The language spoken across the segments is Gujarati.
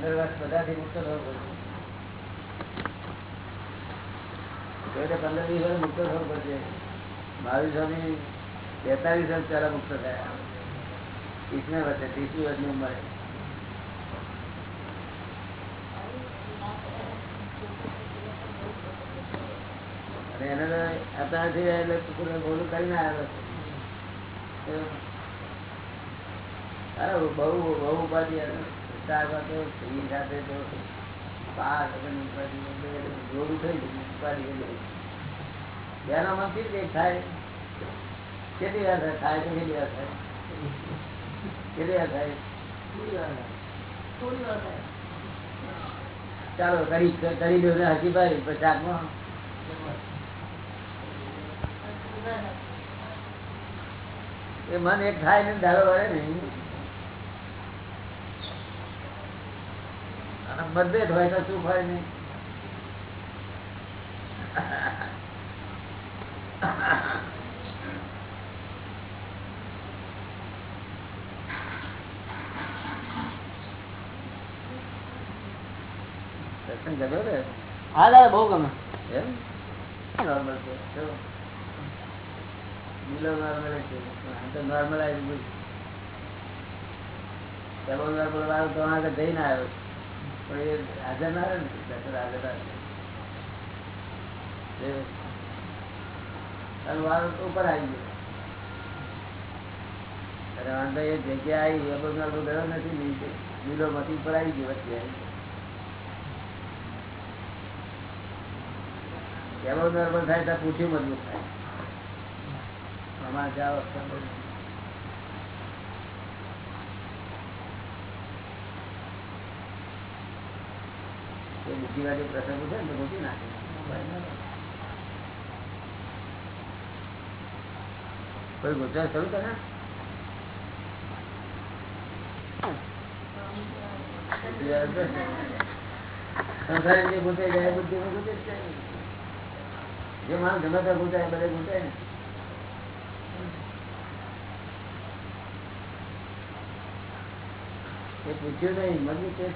પંદર વર્ષ બધાથી મુક્ત થવું પંદર વીસ વર્ષ મુક્ત થવું પડશે. બાવીસ સ્વામી બેતાલીસ વર્ષ પહેલા મુક્ત થયા. ત્રીસમી વર્ષે, ત્રીસમી વર્ષની ઉંમરે. અને એને અત્યારથી એટલે કુકુરને બોલું કરીને આવ્યો છે બહુ બહુ ઉપાધિ વિસ્તારમાં તો સાથે જોડું થઈ ગયું ઉપાધિ બેનો થાય? કેટલી વાર થાય? થાય તો કેટલી વાર થાય? કેટલી વાર થાય? ચાલો કરી કરી દો ને હસીભાઈ પછી એ મન એક થાય ને ધારો વળે નહીં અને મતભેદ હોય તો સુખ હોય નહીં. હા દાદા બહુ ગમે. એમ? નોર્મલ છે મિલો નોર્મલ છે. નોર્મલ આવી ગયું. નોર્મલ વાળો તો આગળ જઈને આવ્યો પણ ના તો ઉપર એ જગ્યા આવી, એ બધું નોર્મલ ગયો નથી નીચે મિલો માંથી ઉપર આવી ગયો, વચ્ચે. એવો નોર્મલ થાય ત્યાં પૂછી મજબૂત થાય આમાં જાઓ એ બુદ્ધિવાદી પ્રસંગ પૂછે ને મૂકી નાખે. કોઈ ગુજરાત થયું તને? સંસારી જે ગુંચાઈ જ માણસ ગમે ત્યાં ગુંચાય બધે ગુંચાય ને. એ પૂછ્યું નહીં, મજબૂત છે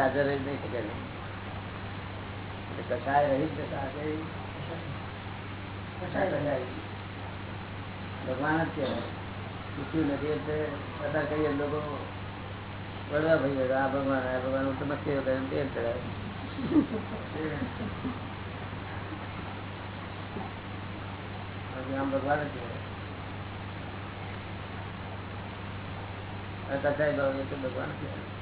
હાજર રહી નહીં શકે નહીં કસાય રહી ભગવાન જ કહેવાય. પૂછ્યું નથી અત્યારે કહીએ લોકો ભાઈ આ ભગવાન આ ભગવાન. તો મસ્તી કરે તે જ કરાય આમ ભગવાન જ કહેવાય. કસાય ભાવ એ ભગવાન કહેવાય.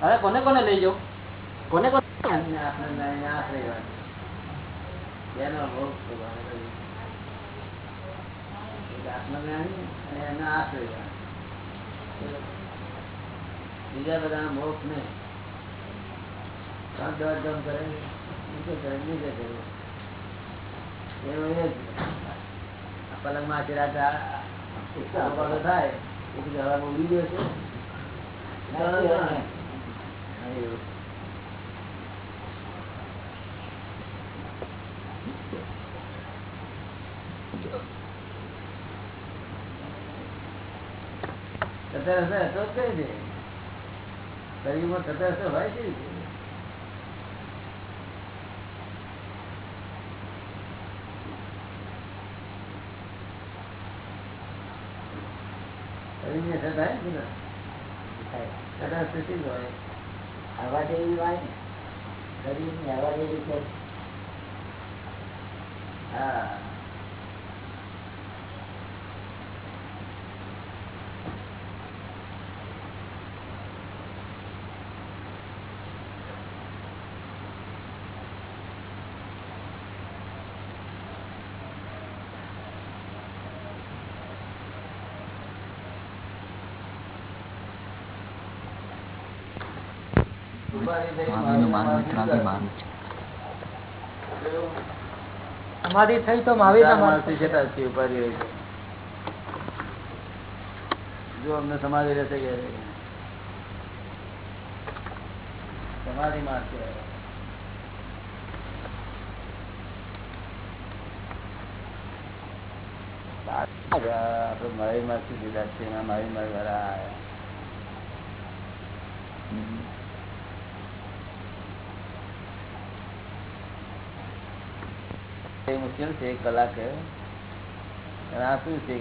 હવે કોને કોને લઈ જાઉં કોને કોને. બીજા બધા મોક્ષ ને દમ કરે નીચે કરે નીચે કરે એનો એ જ આ પલંગમાં આખી રાત આ- આ ઉપાડો થાય એ હવે ઉડી ગયો છે હા, એવું. સત્તર હશે હોય ને? સત્તર સ્થિતિ હોય. હવા જેવી હોય ને. શરીરની હવા જેવી છે. હા. સમાધિ થઈ તો મહાવીર. જો અમને સમાધિ રહેશે કે સમાધિ આપડે મારી માર્ગ દીધા છે એમાં મારી માર્ગ વાળા મુશ્કેલ છે, એક કલાક આ શું છે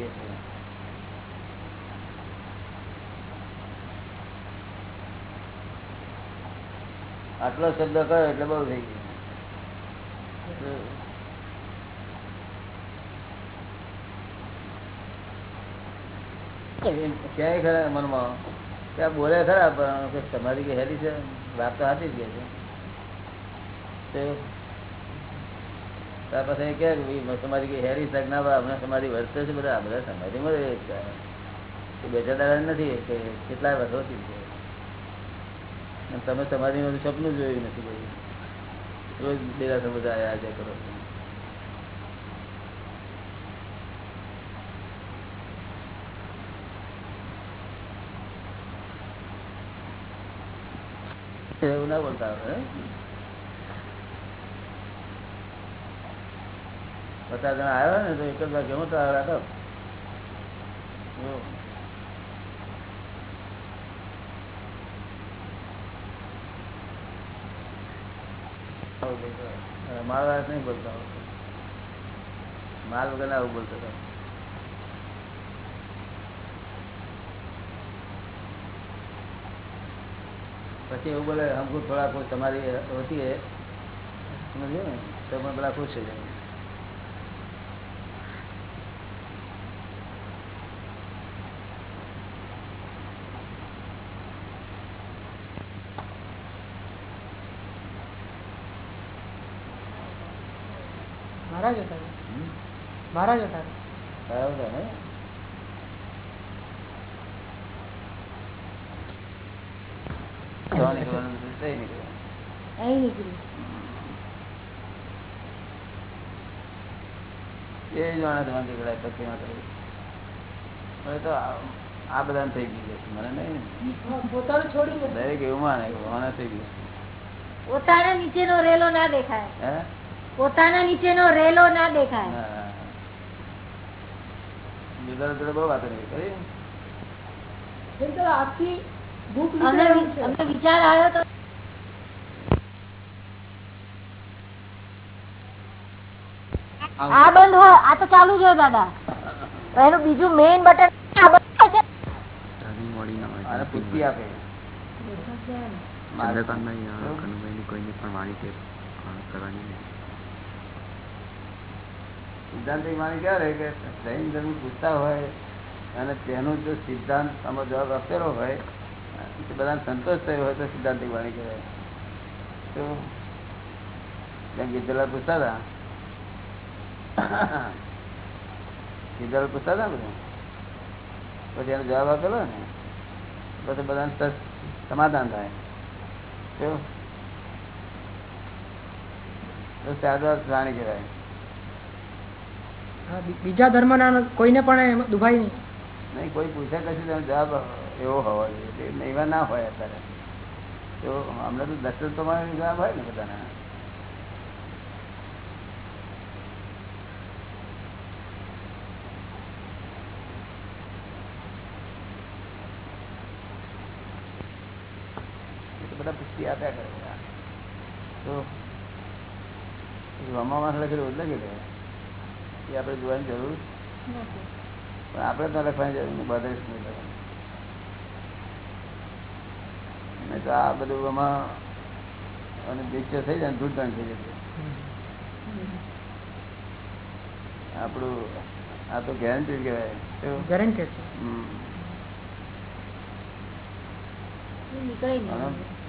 આટલો શબ્દ કયો એટલે બહુ થઈ ગયો. ક્યાંય ખરા મનમાં? ત્યાં બોલે ખરા, પણ તમારી કે હેરી છે? વાત તો હાથી જ ગયા છે. ત્યાર પછી કે ભઈ તમારી કે હેરી તક ના બા હમણાં તમારી વર્તે છે બધા બધા સમાધિમાં રહે છે. એ બેઠા દાડા નથી કે કેટલાય વર્ષોથી છે અને તમે સમાધિમાં સપનું જોયું નથી કોઈ રોજ દેરાસર બધા આવ્યા છે કરો છો. એવું ના બોલતા હવે પચાસ જણા આવ્યા ને તો એક જ વાર જમો તો રાખો. બોલતા હોય. નહીં બોલતા માલ વગર આવું બોલતો હતો પછી એવું બોલે હમકું થોડા કોઈ તમારી હોતી હે. સમજ્યો ને? તો પણ બધા ખુશ થઈ જાય મહારાજ હતા હમ? મહારાજ હતા. બરાબર ને? એ પછી માં તો આ બધા થઈ ગયું છે મને નહીં. પોતાનું છોડીને દરેક એવું માને મને થઈ ગયું પોતાના નીચેનો રેલો ના દેખાય. હે? પોતાના નીચેનો રેલો ના દેખાય. હા. જોડે બહુ વાતો નહીં કરી? અમને અમને વિચાર આવ્યો તો આ બંધ હોય આ તો ચાલુ છે દાદા. એનું બીજું મેઇન બટન હોય. અને પુષ્ટિ આપે. ચંદ્રકાંતભાઈ આ પણ વાણી કે કરવાની નહીં. સિદ્ધાંતિક માની ક્યારે કે જૈન ધર્મ પૂછતા હોય અને તેનું જો સિદ્ધાંત આમાં જવાબ આપેલો હોય તો બધાને સંતોષ થયો હોય તો સિદ્ધાંતિક વાણી કહેવાય. તો જેમ ગીધેલા પૂછતા હતા ગીધેલા પૂછતા હતા બધા? પછી એનો જવાબ આપેલો ને પછી બધાને સમાધાન થાય. તો સાદા પ્રાણી કહેવાય. બીજા ધર્મના કોઈને પણ દુભાઈ નહીં. નહીં, કોઈ પૂછે કશું તેનો જવાબ એવો હોવો જોઈએ. એવા ના હોય અત્યારે. તો હમણાં તો દર્શન તો જવાબ હોય ને બધાના. બધા પુષ્ટિ આપ્યા કરે તો તો રમામાં લખેલું કે એ આપણે જોવાની જરૂર પણ આપણે તો લખવાની જરૂર નહીં બધે જ નહીં લખવાનું. તો આ બધું અને પિક્ચર થઈ જાય ધૂળધાણ થઈ જશે. આપણું આ તો ગેરંટી કહેવાય. છે. નહીં.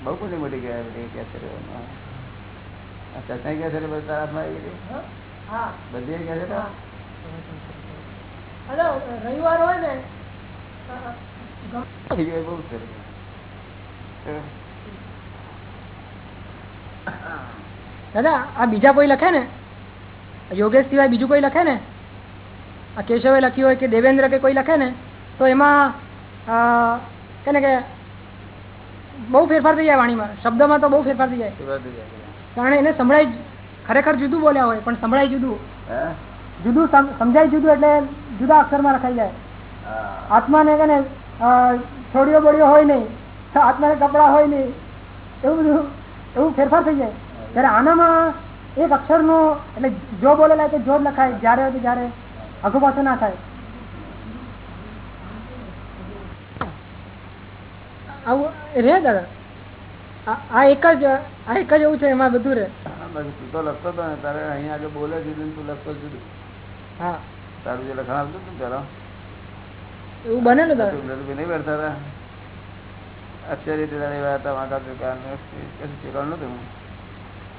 બહુ મોટી મોટી કહેવાય કેસેટો બધી તારા હાથમાં આવી ગઈ? હા. બધી કેસેટો? હલો રવિવાર હોય ને બહુ? દાદા આ બીજા કોઈ લખે ને? યોગેશ સિવાય બીજું કોઈ લખે ને? આ કેશવે લખ્યું હોય કે દેવેન્દ્ર કે કોઈ લખે ને? તો એમાં કે ને કે બહુ ફેરફાર થઈ જાય વાણીમાં. શબ્દમાં તો બહુ ફેરફાર થઈ જાય. કારણ એને સંભળાય ખરેખર જુદું બોલ્યા હોય પણ સંભળાય જુદું. જુદું સમજાય જુદું એટલે જુદા અક્ષરમાં રખાઈ જાય. આત્માને કે ને છોડીઓ બોડીઓ હોય નહીં આત્માને કપડા હોય નહીં એવું બધું એવું ફેરફાર થઈ જાય. ત્યારે આનામાં એક અક્ષરનો એટલે જો બોલેલા કે જો લખાય જ્યારે હોય જ્યારે આગુ પાછું ના થાય. આવું રે દાદા આ- એક જ આ એક જ એવું છે એમાં બધું રે. બાકી તું તો લખતો હતો ને તારે અહીંયા આગળ બોલે જુદું તું લખતો જુદું હા. તારું જે લખાણ આવતું હતું ને પેલા? એવું બને ને તું નહીં કરતા હતા અક્ષર રીતે તારે એવા હતા વાંકા ને કશું ઠેકાણું નહોતું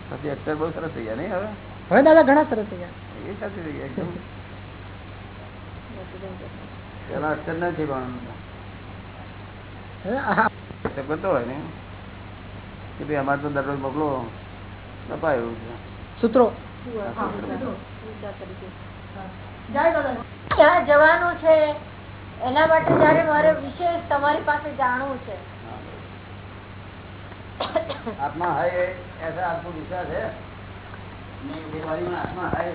પછી અક્ષર બહુ સરસ થઈ ગયા નહીં હવે? હવે દાદા ઘણા સરસ થઈ ગયા. એ સાચી થઈ ગયા એકદમ. પેલા અક્ષર આ- અક્ષર કરતો હોય ને. કે ભાઈ અમારે તો દરરોજ મોકલો. નપાય એવું છે સૂત્રો ક્યાં જવાનું છે એના માટે જયારે મારે વિશેષ તમારી પાસે જાણવું છે आत्मा है ऐसा आपको विश्वास है नहीं बीमारी में आत्मा है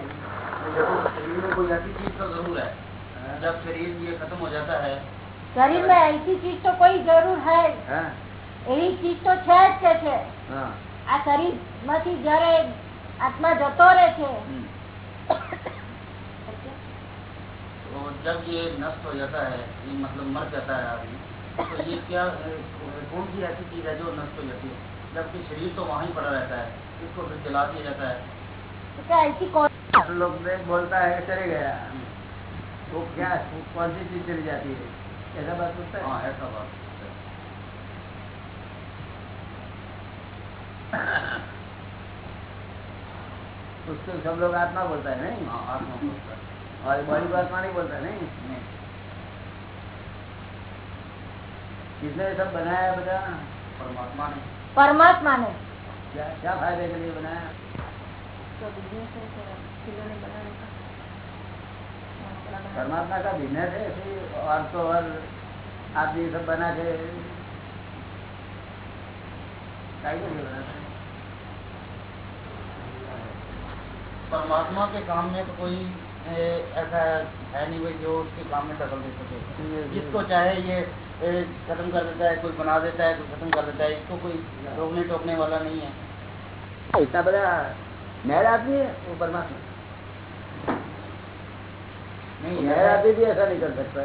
देखो शरीर में कोई ऐसी चीज तो जरूर है जब शरीर ये खत्म हो जाता है શરીર માં એસી ચીજ તો કોઈ જરૂર હૈ हाँ એવી ચીજ તો છે જ કે છે हाँ આ શરીર માંથી જયારે આત્મા જતો રહે છે हम्म। तो जब ये नष्ट हो जाता है ये मतलब मर जाता है आदमी तो ये क्या अ, कौन सी ऐसी चीज है जो नष्ट हो जाती है जबकि शरीर तो वहाँ ही पड़ा रहता है इसको फिर जला दिया जाता है તો કે ऐसी कौन लोग ने बोलता है चले गया वो क्या वो कौन सी चीज चली जाती है ऐसा बात होता है हाँ ऐसा बात उसको सब लोग आत्मा बोलता है नहीं आत्मा बोलता है और बॉडी को आत्मा नहीं बोलता नहीं किसने सब बनाया बता परमात्मा ने परमात्मा ने क्या क्या फायदे के लिए बनाया परमात्मा का बिजनेस है और तो और आप ये सब बना के बना परमात्मा के काम में तो कोई ऐसा है नहीं भाई जो उसके काम में दखल दे सके। जिसको चाहे ये खत्म कर देता है कोई बना देता है कोई खत्म कर देता है इसको कोई रोकने टोकने वाला नहीं है। इतना बड़ा नहर आदमी है वो परमात्मा। नहीं नहर आदमी भी ऐसा नहीं कर सकता।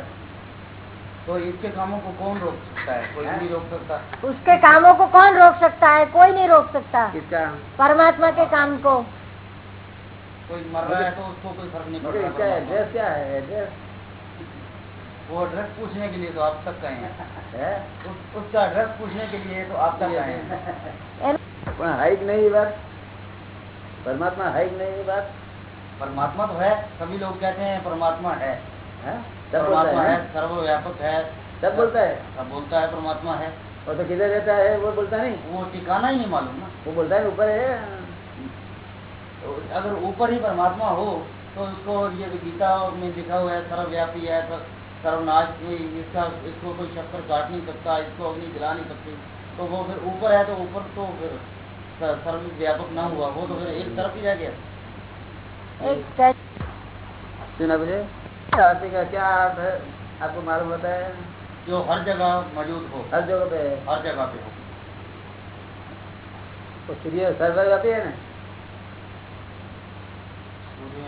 तो इसके कामों को कौन रोक सकता है? कोई नहीं रोक सकता। उसके कामों को कौन रोक सकता है? कोई नहीं रोक सकता। किसका? परमात्मा के काम को। कोई मर रहा है तो उसको कोई फर्क नहीं पड़ मुझे रहा इसका परमात्मा एड्रेस क्या है एड्रेस को। वो एड्रेस पूछने के लिए तो आप तक गए हैं है उस, उसका एड्रेस पूछने के लिए तो आप तक गए हैं પણ હાઈક નહીં એ વાત પરમાત્મા હાઈક નહીં એ વાત परमात्मा तो है सभी लोग कहते हैं परमात्मा है हैं? सब बोलता परमात्मा है है सर्वव्यापक है सब बोलता है सब बोलता है परमात्मा है और तो किधर रहता है वो बोलता नहीं वो ठिकाना ही नहीं मालूम ना वो बोलता है ऊपर है तो अगर ऊपर ही परमात्मा हो तो उसको ये गीता में लिखा हुआ है सर्वव्यापी है तो सर्वनाश इसका इसको कोई शक्कर काट नहीं सकता इसको अग्नि जला नहीं सकती। तो वो फिर ऊपर है तो ऊपर तो फिर सर्वव्यापक ना हुआ वो तो फिर एक तरफ़ ही रह गया। सुना मुझे आरती का क्या अर्थ है? आपको मालूम होता है? जो हर जगह मौजूद हो। हर जगह पे है। हर जगह पे हो। वो सूर्य सर्वव्यापी है ना? सूर्य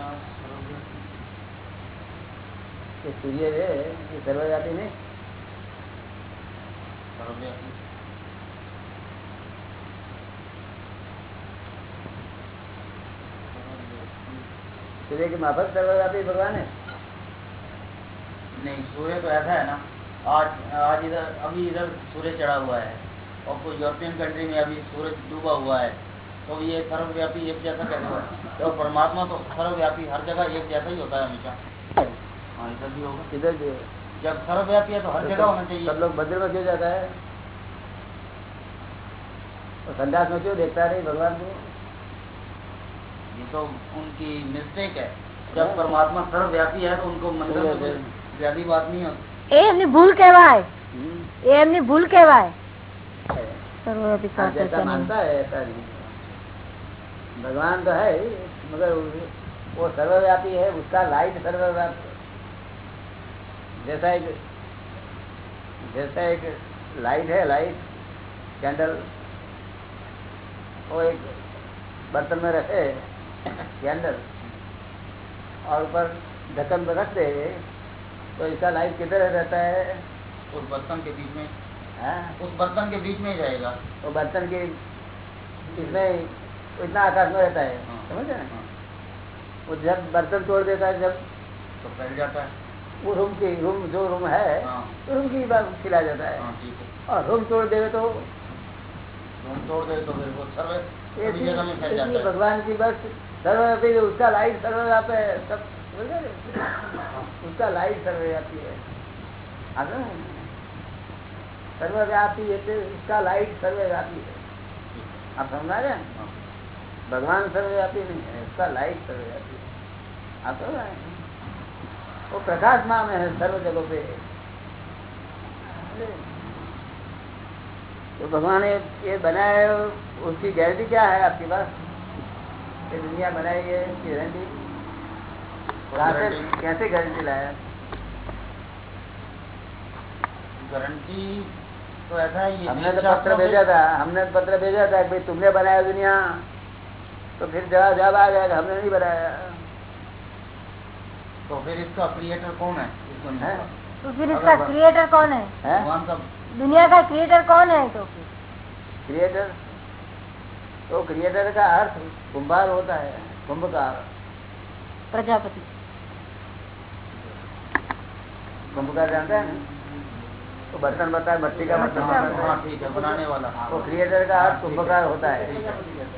नहीं। सर्वव्यापी सूर्य के माफक सर्वव्यापी भगवान है? नहीं, सूर्य तो ऐसा है ना, आज आज इधर, अभी इधर सूर्य चढ़ा हुआ है। और कोई यूरोपियन कंट्री में अभी सूरज डूबा हुआ है। तो ये सर्वव्यापी एक जैसा कैसे होगा तो परमात्मा तो सर्वव्यापी हर जगह एक जैसा ही होता है हमेशा हाँ इधर भी होगा इधर जो जब सर्वव्यापी है तो हर जगह होना चाहिए सब लोग मंदिर में क्यों जाता है और संदास में क्यों देखता नहीं भगवान को ये तो उनकी मिस्टेक है जब परमात्मा सर्वव्यापी है तो उनको मंदिर में कोई ज्यादा बात नहीं होती એ એમની ભૂલ કહેવાય हम्म। એ એમની ભૂલ કહેવાય सर्वव्यापी भगवान तो है मगर वो सर्वव्यापी है उसका लाइट सर्वव्यापी है। जैसा एक जैसा एक लाइट है लाइट कैंडल वो एक बर्तन में रखे कैंडल और ऊपर ढक्कन में रख दे तो इसका लाइट किधर रहता है उस बर्तन के बीच में हाँ? उस बर्तन के बीच में ही जाएगा वो बर्तन के इसमें इतना आकाश में रहता है। हाँ। समझ रहे हाँ, वो जब बर्तन तोड़ देता है जब तो फैल जाता है। वो रूम की रूम जो रूम है हाँ। रूम की बात खिला जाता है। और रूम तोड़ देवे तो तुम तोड़ दे तो फिर वो सर्व भगवान की बस सर्वव्यापी है, उसका लाइट सर्वव्यापी है सब उसका लाइट सर्वव्यापी है। हाँ ना? सर्वव्यापी है तो उसका लाइट सर्वव्यापी है। आप समझा रहे हाँ। भगवान सर्वव्यापी नहीं है उसका लाइट सर्वव्यापी है। आप समझ रहे हैं। वो है सर्व जगह पे। तो भगवान ने ये बनाया है, उसकी गारंटी क्या है आपके पास? ये दुनिया बनाई है इसकी गारंटी? कैसे गारंटी लाया? गारंटी तो ऐसा है ये हमने तो पत्र भेजा था हमने तो पत्र भेजा था कि भाई तुमने बनाया दुनिया। तो फिर जवाब जवाब आ गया हमने नहीं बनाया तो फिर इसका क्रिएटर कौन है? है? तो फिर इसका क्रिएटर कौन है? है? दुनिया का क्रिएटर कौन है तो फिर? क्रिएटर तो क्रिएटर का अर्थ कुंभार होता है कुंभकार। प्रजापति। कुंभकार जानते हैं ना? तो बर्तन बता है मट्टी का बर्तन हाँ, बनाता हाँ है ठीक है बनाने वाला वो क्रिएटर का अर्थ कुंभकार होता है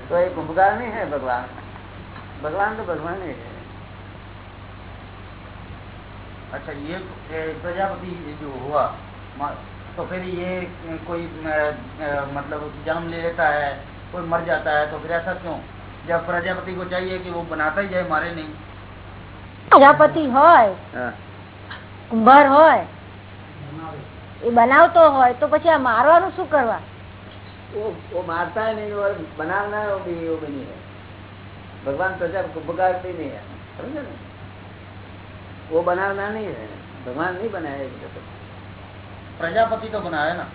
तो ये कुंभकार नहीं है भगवान भगवान तो भगवान ही है अच्छा ये ए, प्रजापति जो हुआ मा- तो फिर ये ए, कोई अ, अ, मतलब जन्म ले लेता है कोई मर जाता है तो फिर ऐसा क्यों जब प्रजापति को चाहिए कि वो बनाता ही जाए मारे नहीं પ્રજાપતિ હોય हाँ। કુંભાર હોય એ બનાવતો હોય તો પછી આ મારવાનું શું કરવા वो वो मारता है नहीं और बनाना है वो भी वो भी नहीं है भगवान प्रजा कुंभकार भी नहीं है समझे ना वो बनाना नहीं है भगवान नहीं बनाया ये जगत। प्रजापति तो बनाया ना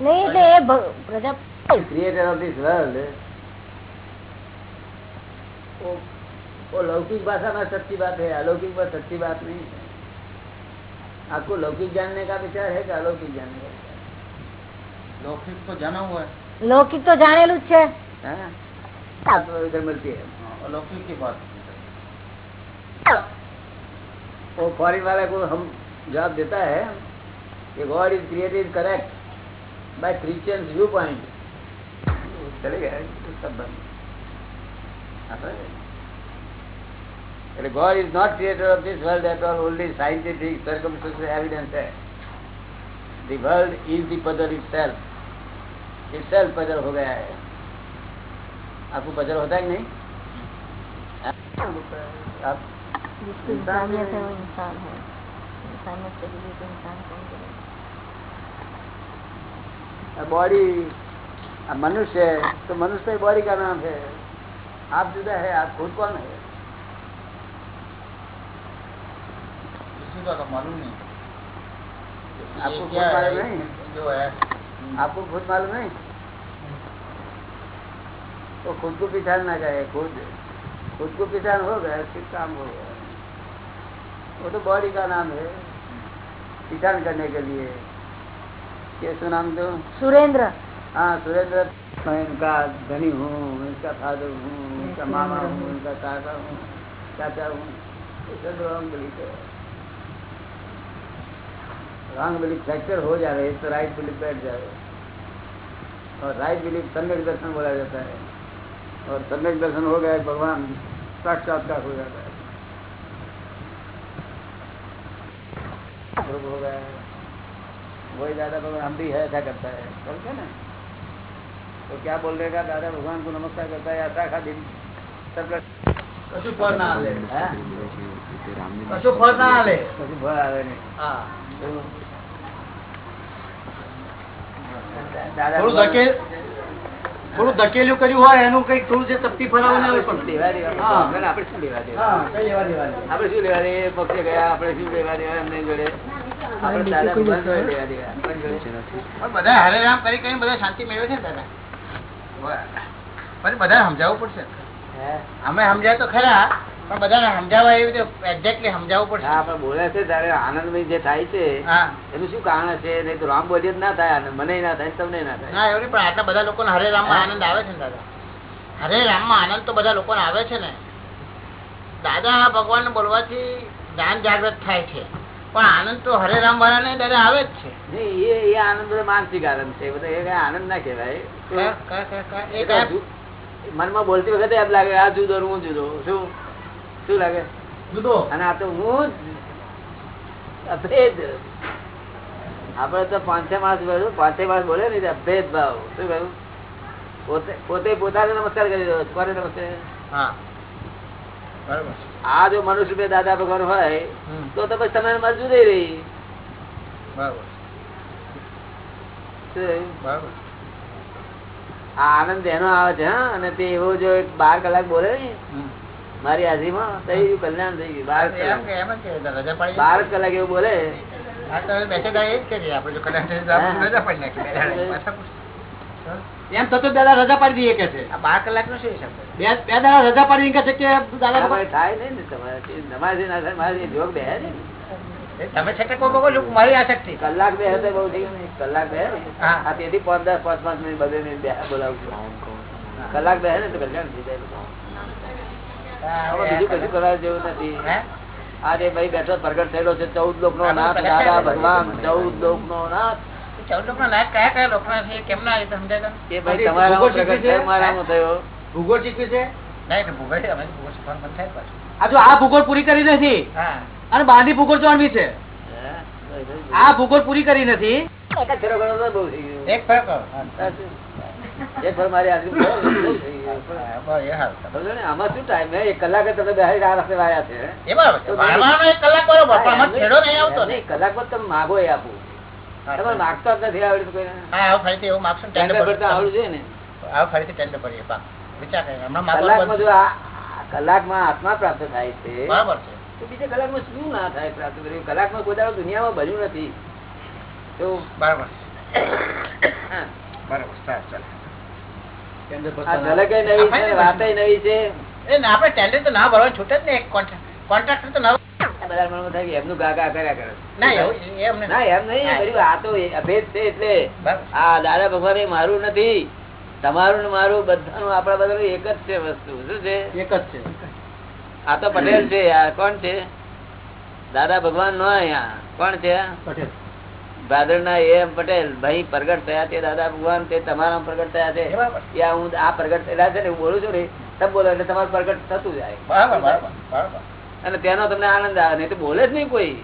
નહીં એટલે એ ભ- પ્રજા क्रिएटर ऑफ दिस वर्ल्ड वो वो लौकिक भाषा में सच्ची बात है अलौकिक में सच्ची बात नहीं है आपको लौकिक जानने का विचार है क्या अलौकिक जानने का लौकिक तो जाना हुआ है। लौकिक तो जाने लू हाँ? आपको तो इधर मिलती है। हाँ, अलौकिक की बात वो फॉरिन वाले को हम जवाब देता है कि God is created correct by Christian view point चले गए सब बंद। એટલે God is not creator of this world at all only scientific circumstantial evidence है the world is the puzzle itself itself puzzle हो गया है आपको पजल होता है कि नहीं आप जिसकी इंसानियत है वो इंसान है इंसानियत के लिए तो इंसान कौन करेगा बॉडी मनुष्य है तो मनुष्य बॉडी का नाम है आप जुदा है आप खुद कौन है किसी का तो मालूम नहीं आपको है मालूम नहीं? जो है। आपको खुद मालूम नहीं? तो खुद को पहचानना चाहिए खुद खुद को पहचान हो गया फिर काम हो गया। वो तो बॉडी का नाम है पहचान करने के लिए। कैसे नाम दो सुरेंद्र। हाँ सुरेंद्र। मैं इनका धनी हूँ इनका फादर हूँ इनका मामा हूँ। इनका काका हूँ चाचा हूँ। ये सब रॉन्ग बिलीफ है। रॉन्ग बिलीफ फ्रैक्चर हो जाए तो राइट बिलीफ बैठ जाए और राइट बिलीफ सम्यक दर्शन बोला जाता है और सम्यक दर्शन हो गया भगवान साक्षात्कार हो जाता है हो गया है वही दादा भगवान हम भी है ऐसा करता है बोलते ना तो क्या बोल देगा दादा भगवान को नमस्कार करता है ऐसा खा दिन सब કશું ફળ ના હાલે હે? રામને કશું ફળ ના હાલે પછી ભય આવે નહીં હા દાદા થોડું ધકેલું કર્યું હોય એનું કઈ થોડું જે તપતી ફરાવું આવે પણ લેવા દેવા. આપડે શું લેવા દેવા. આપણે શું લેવા દે પક્ષે ગયા આપડે શું લેવા દેવા એમને જોડે? બધા હરે રામ કરી કરીને બધા શાંતિ મેળવે છે ને દાદા? બધા સમજાવવું પડશે. અમે સમજાય તો ખરા પણ બધાને સમજાવવા એવી રીતે એક્ઝેક્ટલી સમજાવવું પડશે. હા પણ બોલે છે ત્યારે આનંદમય જે થાય છે એનું શું કારણ છે? નહીં તો રામ બોલીએ જ ના થાય આનંદ મને ના થાય તમને ના થાય. ના એવું પણ આટલા બધા લોકોને હરે રામમાં આનંદ આવે છે ને દાદા? હરે રામમાં આનંદ તો બધા લોકોને આવે છે ને. દાદા ભગવાન બોલવાથી જ્ઞાન જાગૃત થાય છે. પણ આનંદ તો હરે રામ વાળાને દાદા આવે જ છે. એ એ આનંદ માનસિક આનંદ છે બધા આનંદ ના કહેવાય. મનમાં બોલતી વખતે એમ લાગે આ જુદો હું જુદો શું? શું લાગે? જુદો. અને આ તો હું અભેદ. આપડે તો પાંચે માસ બોલું પાંચે માસ બોલે ને અભેદ ભાવ. શું કહ્યું? પોતે પોતે પોતાને નમસ્કાર કરી દો કોને નમસ્કાર. આ જો મનુષ્ય રૂપે દાદા ભગવાન હોય તો તો પછી તમે મારે જુદી રહી. બરોબર? આ આનંદ એનો આવે છે હા. અને તે એવો જો બાર કલાક બોલે ને. મારી હાજરીમાં થઈ ગયું કલ્યાણ થઈ ગયું બાર કલાક. કે એમ જ કે રજા પાડી બાર કલાક એવું બોલે. હા રજા પાડી. એમ થતું દાદા રજા દઈએ કે છે? આ બાર કલાકનો શું બે બે દાડા રજા પાડી કે છે કે દાદા ના, થાય નહીં ને તમારે. તમારે ના થાય મારે જોગ બે તમે છતાં કોઈ બગો લોકો મારી આસક્તિ. કલાક બે હતો બહુ થઈ ને. કલાક બે હા. તેથી પાંચ દસ પાંચ પાંચ મિનિટ બધે બોલાવું કલાક બે ને તો કલ્યાણ થઈ જાય બીજું કશું કરવા જેવું નથી. આ જે ભાઈ બેઠો પ્રગટ થયેલો છે ચૌદ લોક નો નાથ દાદા ભગવાન ચૌદ લોક નો નાથ બંધ થાય પાછું. આ ભૂગોળ પૂરી કરી નથી અને બાંધી ભૂગોળ ચોણવી છે. હે? આ ભૂગોળ પૂરી કરી નથી. એક જ કલાકમાં માગવાનું કલાકમાં આત્મા પ્રાપ્ત થાય છે બરાબર છે. તો બીજા કલાકમાં શું ના થાય પ્રાપ્ત કર્યું? કલાકમાં કોઈ દાડો દુનિયામાં બન્યું નથી. તો બરાબર બરાબર સારું ચાલો. દાદા ભગવાન એ મારું નથી. તમારું ને મારું બધાનું આપડા બધા એક જ છે વસ્તુ. શું છે? એક જ છે. આ તો પટેલ છે કોણ છે? દાદા ભગવાન નો અહીંયા. કોણ છે? પટેલ. ભાદર એમ પટેલ ભાઈ પ્રગટ થયા તે દાદા ભગવાન તે તમારા પ્રગટ થયા છે. યા હું આ પ્રગટ થયેલા છે ને હું બોલું છું ને તબ બોલો એટલે તમારું પ્રગટ થતું જાય. બરાબર બરાબર બરાબર. અને તેનો તમને આનંદ આવે નહીં તો બોલે જ નહીં કોઈ.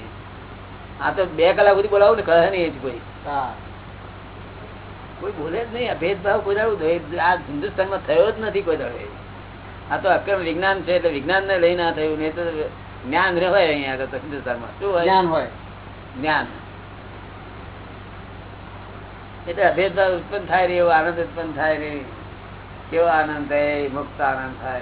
આ તો બે કલાક સુધી બોલાવું ને કહે નહીં જ કોઈ. કોઈ બોલે જ નહીં આ ભેદભાવ કોઈ આ હિન્દુસ્તાન આ હિન્દુસ્તાનમાં થયો જ નથી કોઈ દાડો આ તો અક્રમ વિજ્ઞાન છે એટલે વિજ્ઞાન ને લઈને ના થયું નહીં તો જ્ઞાન રહે હોય અહીંયા હિન્દુસ્તાનમાં. શું હોય? જ્ઞાન હોય. જ્ઞાન. એટલે અભેદભાવ ઉત્પન્ન થાય રે એવો આનંદ ઉત્પન્ન થાય રે. કેવો આનંદ થાય મુક્ત આનંદ થાય.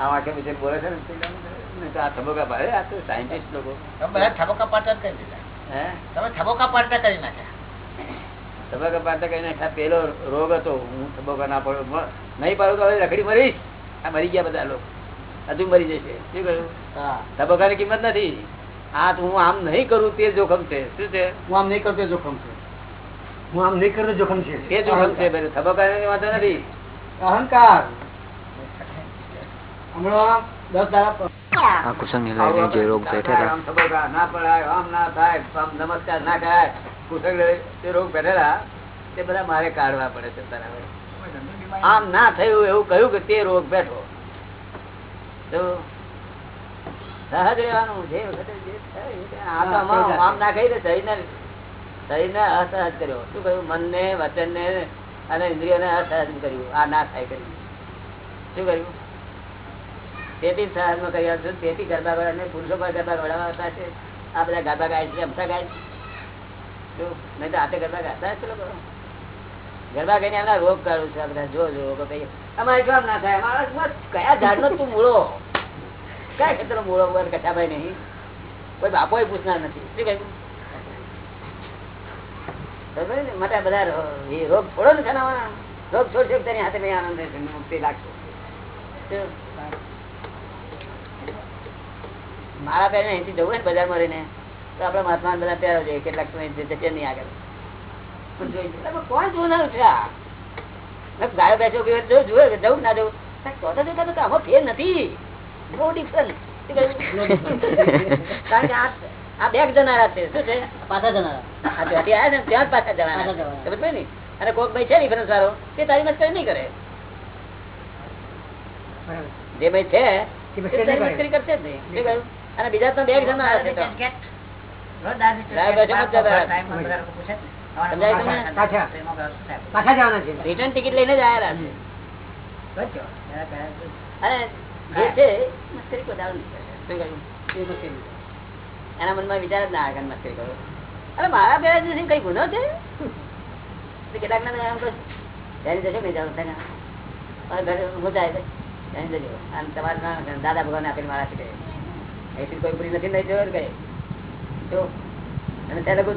આ વાક્ય વિશે બોલે છે ને આ થબકા પાડે. આ તો સાયન્ટિસ્ટ લોકો. તમે બધા પાટા કરી દીધા. હે? તમે થબકા પાટા કરી નાખ્યા. થબકા પેલો રોગ હતો. હું થબોકા ના પડ્યો નહીં પાડું તો હવે રખડી મરીશ. આ મરી ગયા બધા લોકો. હજુ મરી જશે. શું કહ્યું? થબકાની કિંમત નથી. આ તો હું આમ નહીં કરું તે જોખમ છે. શું છે? હું આમ નહીં કરું તે જોખમ છે. હું આમ નહીં કરતો જોખમ છે. તે જોખમ છે ભાઈ વાંધો નથી. અહંકાર. હમણાં દસ દાડા આ કુસંગને લઈને જે રોગ બેઠેલા ના પડાય આમ ના થાય નમસ્કાર ના થાય કુસંગ તે રોગ બેઠેલા તે બધા મારે કાઢવા પડે છે તારા આમ ના થયું એવું કહ્યું કે તે રોગ બેઠો. તો સહજ રહેવાનું જે વખતે જે થાય એ થાય. આ તો આમાં આમ ના કહી દે શરીરને શરીરને અસહજ કર્યો. શું કહ્યું વચન ને અને ઇન્દ્રિયોને અસહજ કર્યું. આ ના થાય કર્યું શું કર્યું? તેથી સહજમાં કર્યા આવશું તેથી ગરબા ગળા પુરુષો પર ગરબા ગળાવતા છે. આ બધા ગરબા ગાય છે. અમતા ગાય છે. નહીં તો હાથે ગરબા ગાતા છે લોકો. ગરબા ગઈને એમના રોગ કાઢું છે બધા. જો જો કે ભાઈ અમારે કેમ ના થાય? અમારા કયા ઝાડ નો તું મૂળો? કયા ખેતર મૂળો? વગર કચાભાઈ નહીં. કોઈ બાપો પૂછનાર નથી. શું કહ્યું ને? માટે બધા રોગ છોડો ને ખાનાવાના રોગ છોડશો તેની હાથે ભાઈ આનંદ મુક્તિ લાગશે મારા પહેલા અહીંથી જવું ને બજારમાં રહીને તો આપડે મહાત્મા બધા પહેરો જોઈએ કેટલાક નહીં આગળ. કોણ જોનારું છે આ? ગાયો બેસો જો જુએ જવું ના જવું? જોતા તો આમાં ફેર નથી. નો ડિફરન્સ કારણ કે આ આ બે જનારા છે. શું છે? પાછા જનારા. આ ત્યાંથી આયા છે ને ત્યાં જ પાછા પાછા જવાના. જવાના. સમજ પડી ને? અને કોક ભાઈ છે ડિફરન્સ વાળો તે તારી મસ્કરી નહીં કરે. જે ભાઈ છે મસ્કરી કરશે જ નહીં અને બીજા તો બે જનારા છે તો. ગાયો બેસો મત જતા. સમજાય પાછા. જવાના છે. રિટર્ન ટિકિટ લઈને જ આયેલા છે. અને જે છે મસ્કરી કોઈ દાડો નહીં કરે. શું કહ્યું? એ મસ્કરી નહીં. એના મનમાં વિચાર જ ના આગળ મસ્કરી કરો અરે મારા બે કઈ ગુનો છે કેટલાક ના એમ કહે, જાણી જશો નહીં ઘરે હું જાણી તમારા દાદા ભગવાન આપીને મારા છે એથી કોઈ પૂરી નથી નહીં જોયો કઈ. જો અને ત્યાં લખું